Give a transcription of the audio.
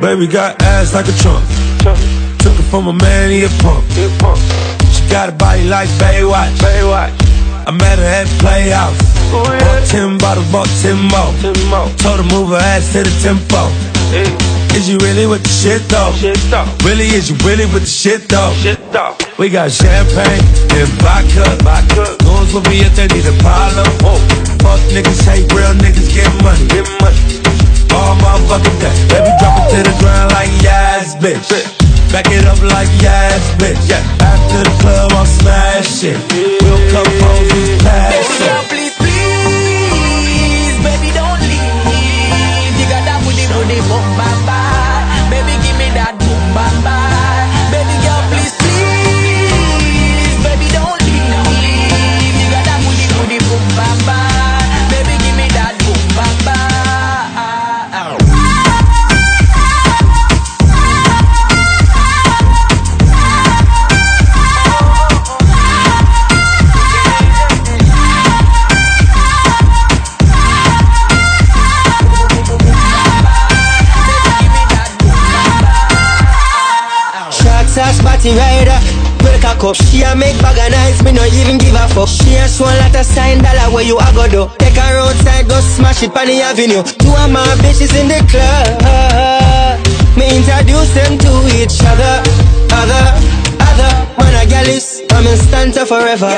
Baby got ass like a trunk. Took it from a man, he a punk. She got a body like Baywatch. Baywatch. I met her at Playhouse. Bought ten bottles, bought ten more. Told her move her ass to the tempo. Is you really with the shit though? Really, is you really with the shit though? We got champagne and. Vodka. Goons will be if they need a problem. Fuck niggas, hate real niggas, get money. Bitch. Back it up like yes, bitch. Yeah. After the club, I'll smash it. A spotty rider. Break a cup, she a make bag of nice, me no even give a fuck. She a swan lot of sign dollar where you a go do. Take her outside, go smash it on the avenue. Two of my bitches in the club. Me introduce them to each other, other, other. Man a gal is, I'm in stanza forever.